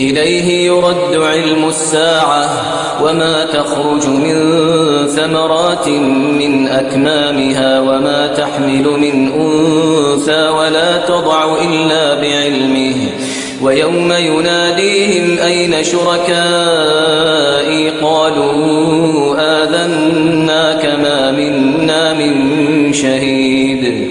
إليه يرد علم الساعة وما تخرج من ثمرات من أكمامها وما تحمل من أنثى ولا تضع إلا بعلمه. ويوم يناديهم أين شركائي؟ قالوا آذنا كما منا من شهيد.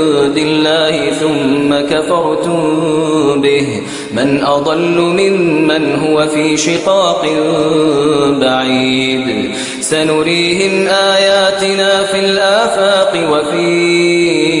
الله ثم كفرتم به. من أضل ممن هو في شقاق بعيد. سنريهم آياتنا في الآفاق وفي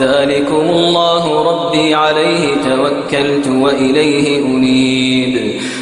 ذلكم الله ربي عليه توكلت وإليه أنيب.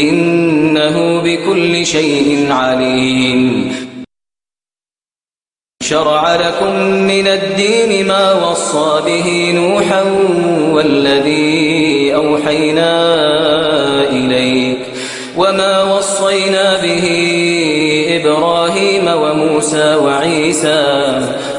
إنه بكل شيء عليم. شرع لكم من الدين ما وصى به نوحا والذي أوحينا إليك. وما وصينا به إبراهيم وموسى وعيسى.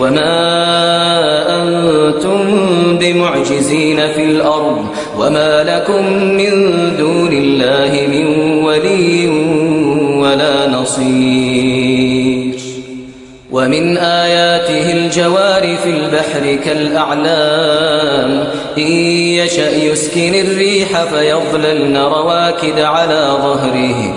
وما أنتم بمعجزين في الأرض وما لكم من دون الله من ولي ولا نصير ومن آياته الجوار في البحر كالأعلام إن يشأ يسكن الريح فيظللن رواكد على ظهره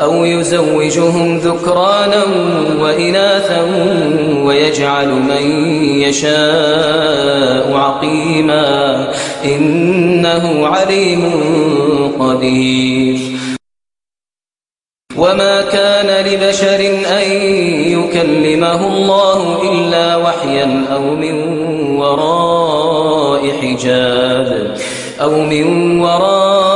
أو يزوجهم ذكرانا وإناثا ويجعل من يشاء عقيما إنه عليم قدير. وما كان لبشر أن يكلمه الله إلا وحيا أو من وراء حجاب أو من وراء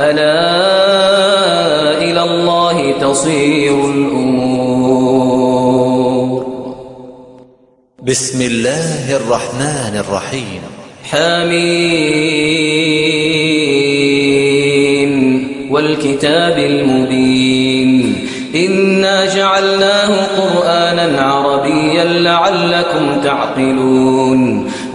ألا إلى الله تصير الأمور. بسم الله الرحمن الرحيم. حميم والكتاب المبين. إنا جعلناه قرآنا عربيا لعلكم تعقلون.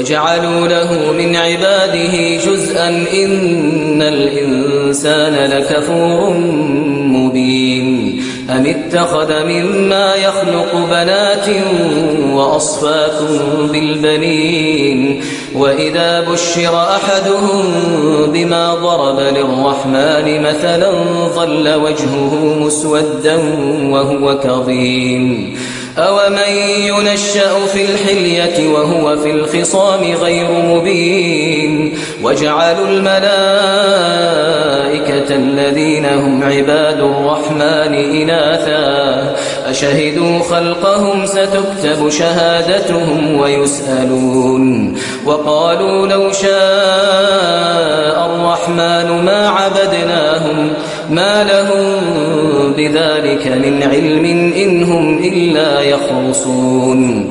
وجعلوا له من عباده جزءا إن الإنسان لكفور مبين أم اتخذ مما يخلق بنات وأصفاكم بالبنين وإذا بشر أحدهم بما ضرب للرحمن مثلا ظل وجهه مسودا وهو كظيم أومن ينشأ في الحلية وهو في الخصام غير مبين وجعلوا الملائكة الذين هم عباد الرحمن إناثا أشهدوا خلقهم ستكتب شهادتهم ويسألون وقالوا لو شاء الرحمن ما عبدناهم ما لهم بذلك من علم إن هم إلا يخرصون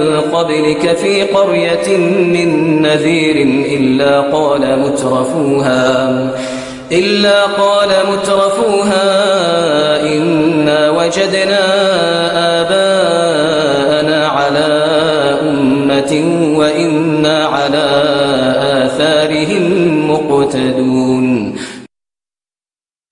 قبلك في قرية من نذير إلا قال مترفوها إلا قال مترفوها إنا وجدنا آباءنا على أمة وإنا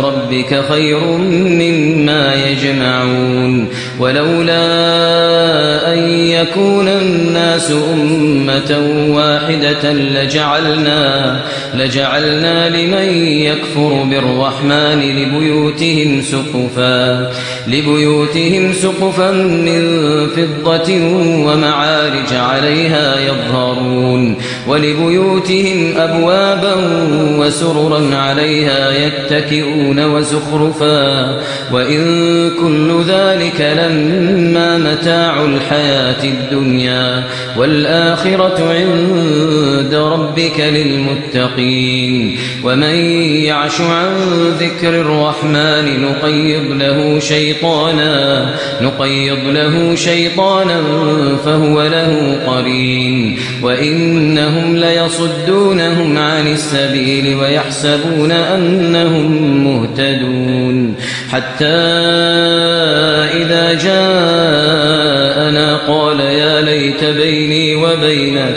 ربك خير مما يجمعون ولولا يكون الناس أمة واحدة لجعلنا لجعلنا لمن يكفر بالرحمن لبيوتهم سقفا لبيوتهم سقفا من فضة ومعارج عليها يظهرون ولبيوتهم أبوابا وسررا عليها يتكئون وزخرفا وإن كل ذلك لما متاع الحياة الدنيا والآخرة عند ربك للمتقين. ومن يعش عن ذكر الرحمن نقيض له شيطانا نقيض له شيطانا فهو له قرين. وإنهم ليصدونهم عن السبيل ويحسبون أنهم مهتدون. حتى إذا جاءنا قال يا ليت بيني وبينك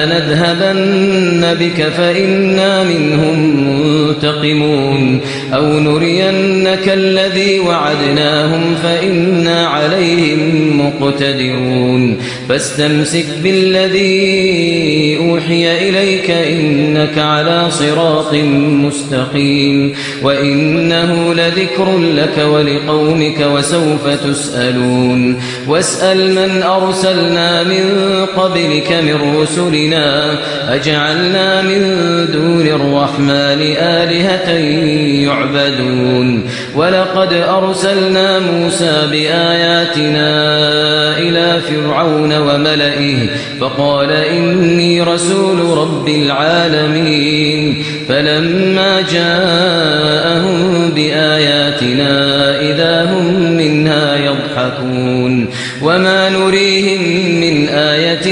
نذهبن بك فإنا منهم منتقمون أو نرينك الذي وعدناهم فإنا عليهم مقتدرون. فاستمسك بالذي أوحي إليك إنك على صراط مستقيم. وإنه لذكر لك ولقومك وسوف تسألون. واسأل من أرسلنا من قبلك من رسلنا. أجعلنا من دون الرحمن آلهة يعبدون. ولقد أرسلنا موسى بآياتنا إلى فرعون وملئه فقال إني رسول رب العالمين فلما جاءهم بآياتنا إذا هم منها يضحكون وما نريهم من آية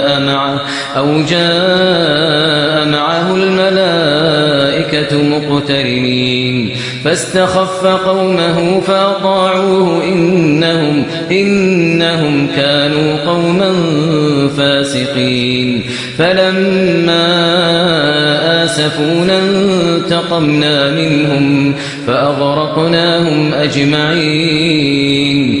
أو جاء معه الملائكة مقترنين. فاستخف قومه فأطاعوه إنهم إنهم كانوا قوما فاسقين. فلما آسفونا انتقمنا منهم فأغرقناهم أجمعين.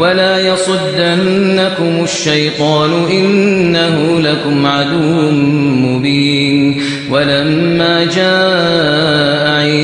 ولا يصدنكم الشيطان إنه لكم عدو مبين ولما جاء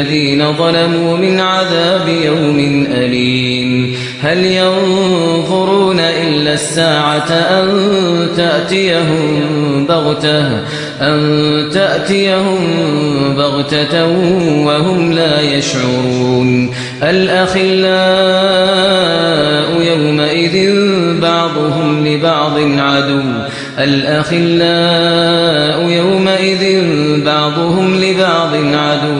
للذين ظلموا من عذاب يوم أليم. هل ينظرون إلا الساعة أن تأتيهم بغتة أن تأتيهم بغتة وهم لا يشعرون. الأخلاء يومئذ بعضهم لبعض عدو. الأخلاء يومئذ بعضهم لبعض عدو.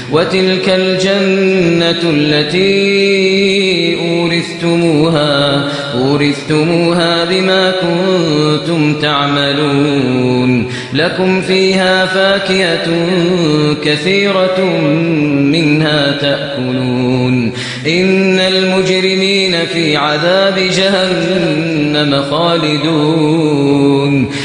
وتلك الجنة التي أورثتموها أورثتموها بما كنتم تعملون. لكم فيها فاكهة كثيرة منها تأكلون. إن المجرمين في عذاب جهنم خالدون.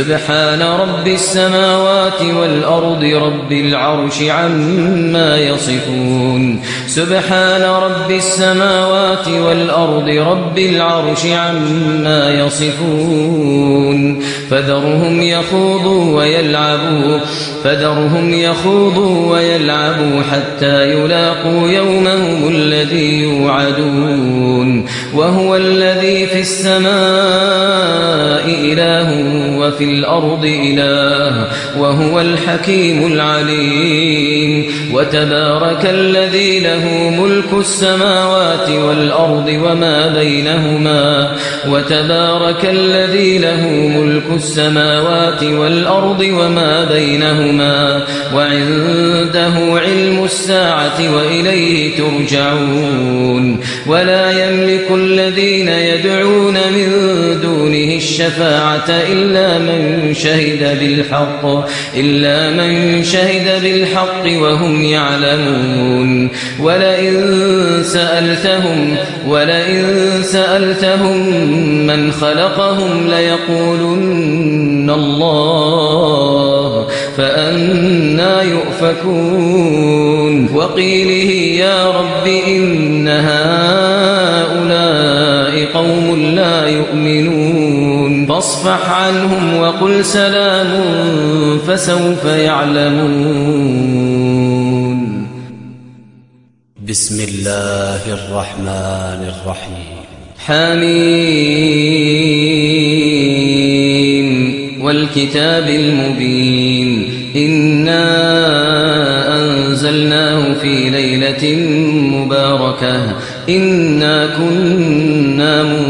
سبحان رب السماوات والأرض رب العرش عما يصفون. سبحان رب السماوات والأرض رب العرش عما يصفون. فذرهم يخوضوا ويلعبوا فذرهم يخوضوا ويلعبوا حتى يلاقوا يومهم الذي يوعدون. وهو الذي في السماء إله وفي الأرض إله وهو الحكيم العليم وتبارك الذي له ملك السماوات والأرض وما بينهما وتبارك الذي له ملك السماوات والأرض وما بينهما وعنده علم الساعة وإليه ترجعون ولا يملك الذين يدعون من دونه الشفاعة إلا من شهد بالحق إلا من شهد بالحق وهم يعلمون. ولئن سألتهم ولئن سألتهم من خلقهم ليقولن الله فأنا يؤفكون. وقيله يا رب إن هؤلاء فاصفح عنهم وقل سلام فسوف يعلمون. بسم الله الرحمن الرحيم. حميم. والكتاب المبين. إنا أنزلناه في ليلة مباركة. إنا كنا منذرين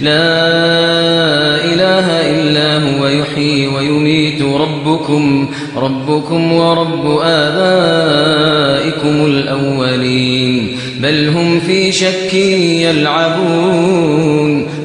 لا إله إلا هو يحيي ويميت ربكم ربكم ورب آبائكم الأولين. بل هم في شك يلعبون.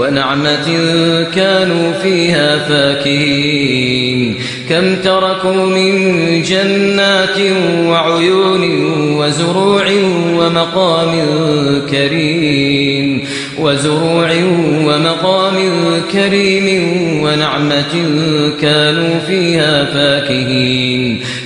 ونعمة كانوا فيها فاكهين. كم تركوا من جنات وعيون وزروع ومقام كريم. وزروع ومقام كريم ونعمة كانوا فيها فاكهين.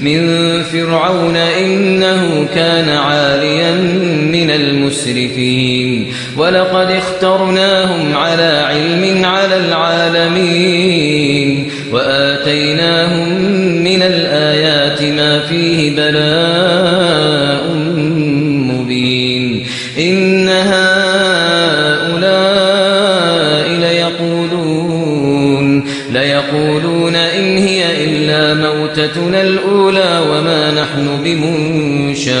من فرعون إنه كان عاليا من المسرفين. ولقد اخترناهم على علم على العالمين. وآتيناهم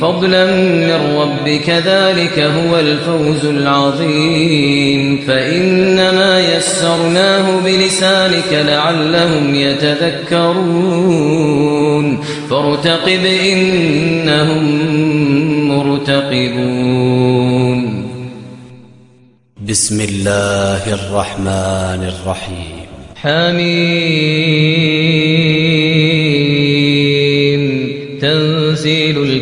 فضلا من ربك ذلك هو الفوز العظيم. فإنما يسرناه بلسانك لعلهم يتذكرون. فارتقب إنهم مرتقبون. بسم الله الرحمن الرحيم. حميم. تنزيل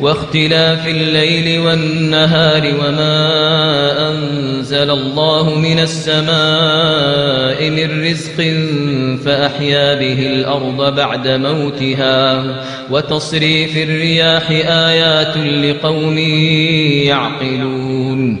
واختلاف الليل والنهار وما أنزل الله من السماء من رزق فأحيا به الأرض بعد موتها وتصريف الرياح آيات لقوم يعقلون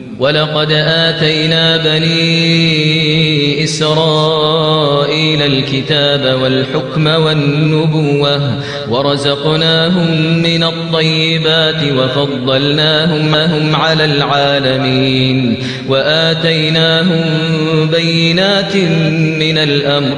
ولقد آتينا بني إسرائيل الكتاب والحكم والنبوة ورزقناهم من الطيبات وفضلناهم هم على العالمين وآتيناهم بينات من الأمر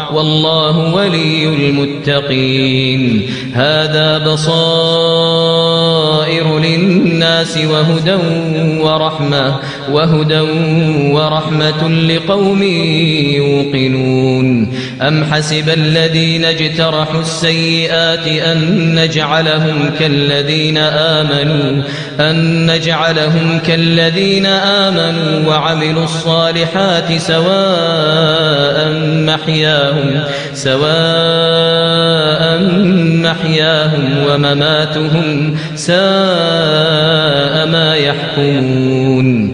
والله ولي المتقين. هذا بصائر للناس وهدى ورحمة. وهدى ورحمة لقوم يوقنون. أم حسب الذين اجترحوا السيئات أن نجعلهم كالذين آمنوا أن نجعلهم كالذين آمنوا وعملوا الصالحات سواء محياهم سواء محياهم ومماتهم ساء ما يحكمون.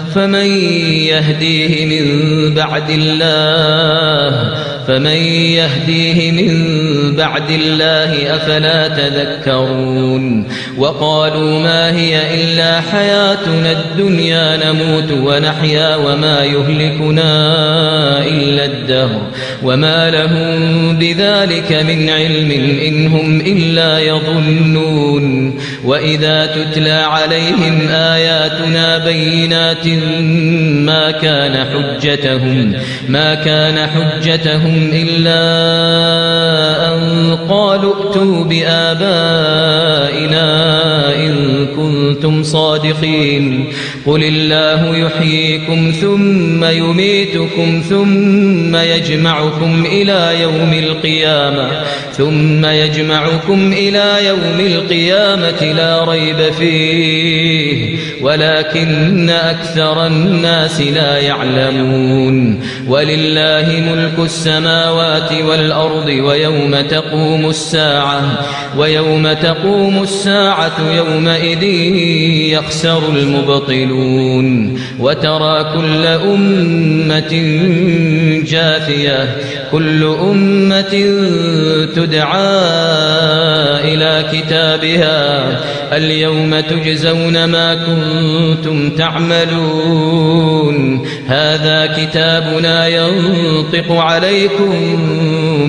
فمن يهديه من بعد الله فمن يهديه من بعد الله أفلا تذكرون وقالوا ما هي إلا حياتنا الدنيا نموت ونحيا وما يهلكنا إلا الدهر وما لهم بذلك من علم إن هم إلا يظنون وإذا تتلى عليهم آياتنا بينات ما كان حجتهم ما كان حجتهم إلا أن قالوا ائتوا بآبائنا إن كنتم صادقين قل الله يحييكم ثم يميتكم ثم يجمعكم إلى يوم القيامة ثم يجمعكم إلى يوم القيامة لا ريب فيه. ولكن أكثر الناس لا يعلمون ولله ملك السماوات والأرض ويوم تقوم الساعة ويوم تقوم الساعة يومئذ يخسر المبطلون وترى كل أمة جاثية كل أمة تدعى إلى كتابها اليوم تجزون ما كنتم تعملون هذا كتابنا ينطق عليكم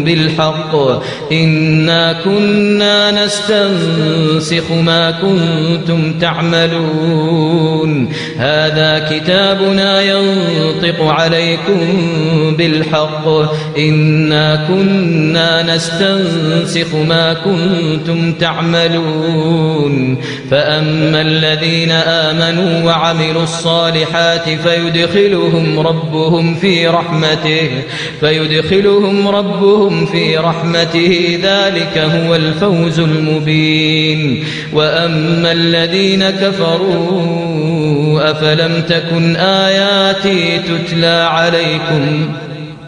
بالحق. إنا كنا نستنسخ ما كنتم تعملون. هذا كتابنا ينطق عليكم بالحق. إنا كنا نستنسخ ما كنتم تعملون. فأما الذين آمنوا وعملوا الصالحات فيدخلهم ربهم في رحمته فيدخلهم ربهم في رحمته ذلك هو الفوز المبين. وأما الذين كفروا أفلم تكن آياتي تتلى عليكم؟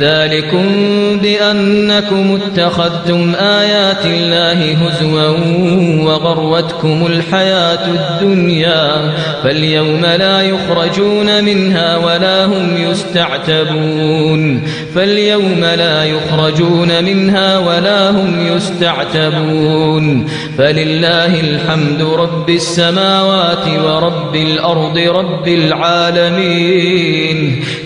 ذلكم بأنكم اتخذتم آيات الله هزوا وغروتكم الحياة الدنيا فاليوم لا يخرجون منها ولا هم يستعتبون فاليوم لا يخرجون منها ولا هم يستعتبون فلله الحمد رب السماوات ورب الأرض رب العالمين